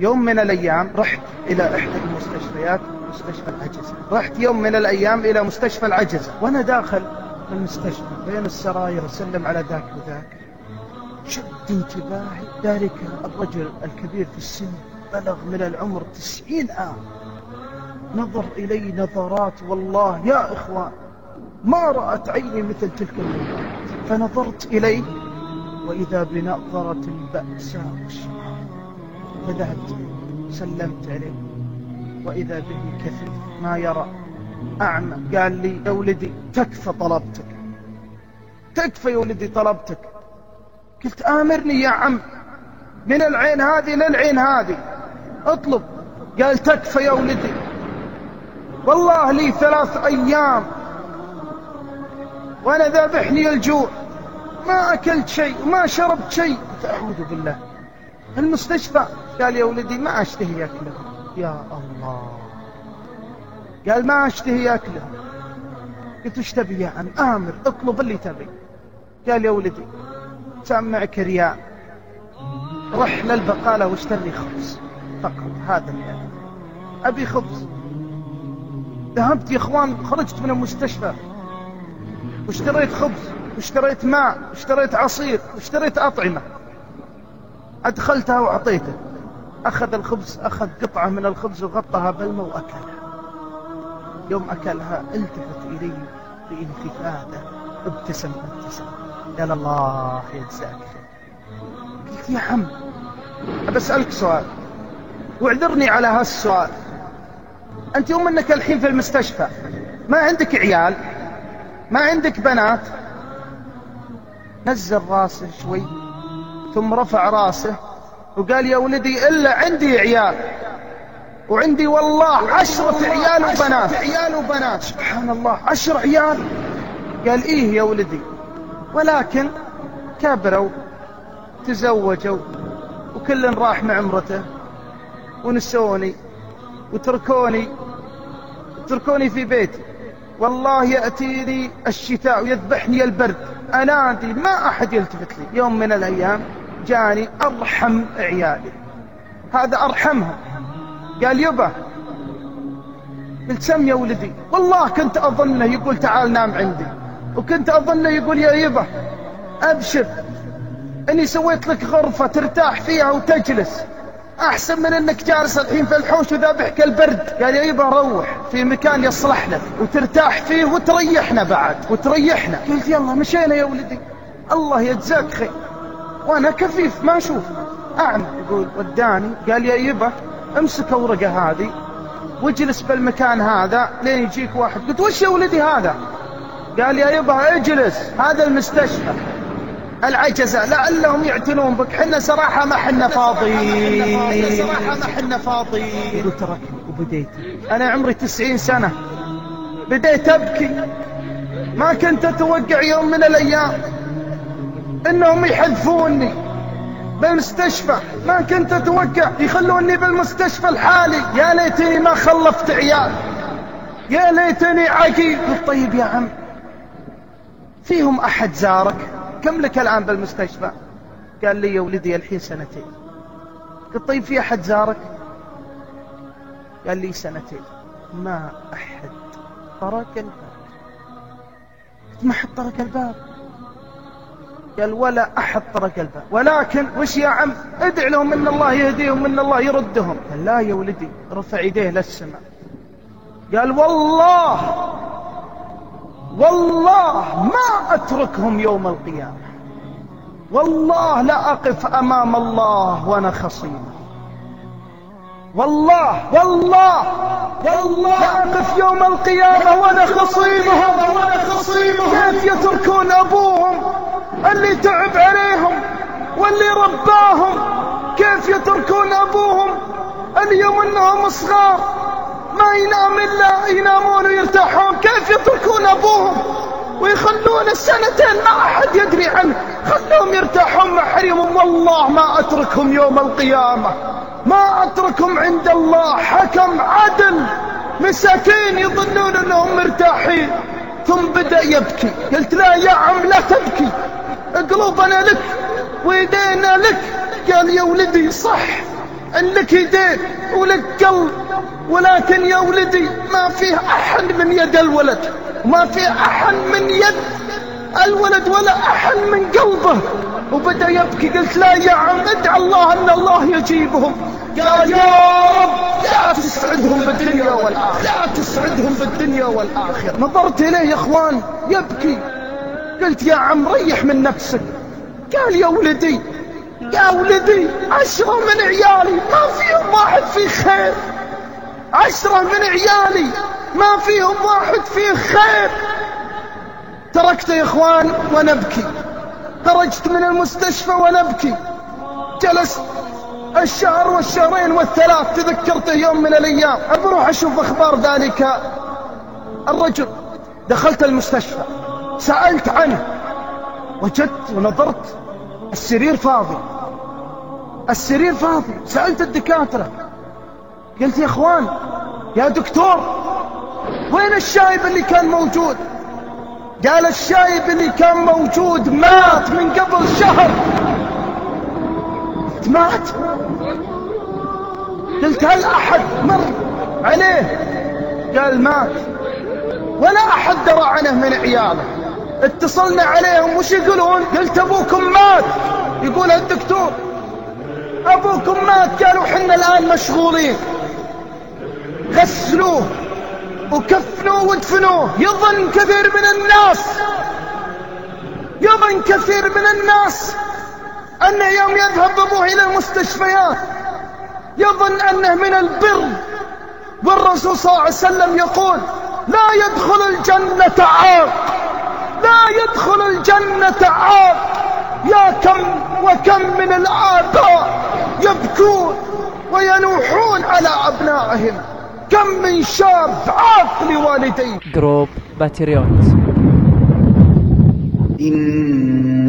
يوم من الأيام رحت إلى إحدى المستشفيات مستشفى العجزة. رحت يوم من الأيام إلى مستشفى العجزة. وأنا داخل المستشفى بين السراير أسلم على ذاك وذاك. شد انتباهي. ذلك الرجل الكبير في السن بلغ من العمر تسعين عام. نظر إلي نظرات والله يا إخوان ما رأت عيني مثل تلك النظرات فنظرت إليه وإذا بنظرة البأساء والشعار فذهبت سلمت عليه. وإذا به كثير ما يرى أعمى. قال لي يا ولدي تكفى طلبتك. تكفى يا ولدي طلبتك. قلت آمرني يا عم. من العين هذه للعين هذه. اطلب. قال تكفى يا ولدي. والله لي ثلاث أيام. وأنا ذابحني الجوع. ما أكلت شيء وما شربت شيء. أعوذ بالله. المستشفى. قال يا ولدي ما أشتهي أكله. يا الله. قال ما أشتهي أكله. قلت إيش تبي يا عم آمر اطلب اللي تبي. قال يا ولدي سامعك ريال رح للبقالة واشتري خبز. فقط هذا اللي أبي خبز. ذهبت يا إخوان خرجت من المستشفى. واشتريت خبز واشتريت ماء واشتريت عصير واشتريت أطعمة. أدخلتها وأعطيته. أخذ الخبز أخذ قطعة من الخبز وغطها بالماء وأكلها. يوم أكلها التفت إلي بانخفاضه ابتسم ابتسم. قال الله يجزاك قلت يا عم بسألك سؤال. واعذرني على هالسؤال. أنت يوم أنك الحين في المستشفى. ما عندك عيال؟ ما عندك بنات؟ نزل راسه شوي. ثم رفع راسه وقال يا ولدي إلا عندي عيال. وعندي والله عشرة عيال وبنات. عيال وبنات. سبحان الله. عشر عيال. قال إيه يا ولدي. ولكن كبروا تزوجوا وكل راح مع امرته ونسوني وتركوني تركوني في بيتي. والله يأتيني الشتاء ويذبحني البرد. أنادي ما أحد يلتفت لي. يوم من الأيام جاني أرحم عيالي. هذا أرحمها. قال يبا قلت سم يا ولدي؟ والله كنت أظنه يقول تعال نام عندي. وكنت أظنه يقول يا يبا أبشر أني سويت لك غرفة ترتاح فيها وتجلس. أحسن من أنك جالس الحين في الحوش وذابحك البرد. قال يا يبا روح في مكان يصلح لك وترتاح فيه وتريحنا بعد وتريحنا. قلت يلا مشينا يا ولدي. الله يجزاك خير. وأنا كفيف ما أشوف أعمى يقول وداني. قال يا يبا امسك ورقة هذه واجلس بالمكان هذا لين يجيك واحد. قلت وش يا ولدي هذا؟ قال يا يبا اجلس. هذا المستشفى. العجزة لعلهم يعتنون بك. حنا صراحة ما حنا فاضيين. صراحة ما حنا فاضيين قلت ركني وبديت. أنا عمري تسعين سنة. بديت أبكي. ما كنت أتوقع يوم من الأيام. إنهم يحذفوني بالمستشفى. ما كنت أتوقع يخلوني بالمستشفى الحالي. يا ليتني ما خلفت عيال. يا ليتني عقيل قلت طيب يا عم فيهم أحد زارك؟ كم لك الآن بالمستشفى؟ قال لي يا ولدي الحين سنتين. قلت طيب في أحد زارك؟ قال لي سنتين. ما أحد. طرق الباب. قلت ما حد طرق الباب. قال ولا أحد طرق الباب ولكن وش يا عم؟ ادع لهم إن الله يهديهم ان الله يردهم. قال لا يا ولدي رفع يديه للسماء قال والله والله ما أتركهم يوم القيامة. والله لا أقف أمام الله وأنا خصيم والله والله والله لا أقف يوم القيامة وأنا خصيمهم. كيف يتركون أبوهم؟ اللي تعب عليهم واللي رباهم كيف يتركون أبوهم اليوم أنهم صغار ما ينام إلا ينامون ويرتاحون كيف يتركون أبوهم ويخلون السنتين ما أحد يدري عنه خلوهم يرتاحون مع حريمهم. والله ما أتركهم يوم القيامة ما أتركهم عند الله. حكم عدل مساكين يظنون أنهم مرتاحين. ثم بدأ يبكي. قلت لا يا عم لا تبكي. قلوبنا لك ويدينا لك. قال يا ولدي صح. ان لك يدين ولك قلب. ولكن يا ولدي ما فيه احن من يد الولد. وما فيه احن من يد الولد ولا احن من قلبه. وبدأ يبكي. قلت لا يا عم ادعى الله أن الله يجيبهم. قال يا رب لا لا تسعدهم بالدنيا والآخرة. نظرت إليه يا إخوان يبكي. قلت يا عم ريح من نفسك. قال يا ولدي يا ولدي عشرة من عيالي ما فيهم واحد في خير. عشرة من عيالي ما فيهم واحد فيه خير. تركته يا إخوان ونبكي خرجت من المستشفى ونبكي جلست الشهر والشهرين والثلاث تذكرته يوم من الأيام. أروح أشوف أخبار ذلك. الرجل دخلت المستشفى. سألت عنه. وجدت ونظرت. السرير فاضي. السرير فاضي. سألت الدكاترة. قلت يا أخوان يا دكتور وين الشايب اللي كان موجود؟ قال الشايب اللي كان موجود مات من قبل شهر. مات. قلت هل أحد مر عليه؟ قال مات. ولا أحد درى عنه من عياله. اتصلنا عليهم وش يقولون؟ قلت أبوكم مات. يقول الدكتور أبوكم مات. قالوا حنا الآن مشغولين. غسلوه وكفنوه وادفنوه يظن كثير من الناس. يظن كثير من الناس. أنه يوم يذهب أبوه إلى المستشفيات يظن أنه من البر. والرسول صلى الله عليه وسلم يقول لا يدخل الجنة عاق لا يدخل الجنة عاق. يا كم وكم من الآباء يبكون وينوحون على أبنائهم. كم من شاب عاق لوالديه. group Patriot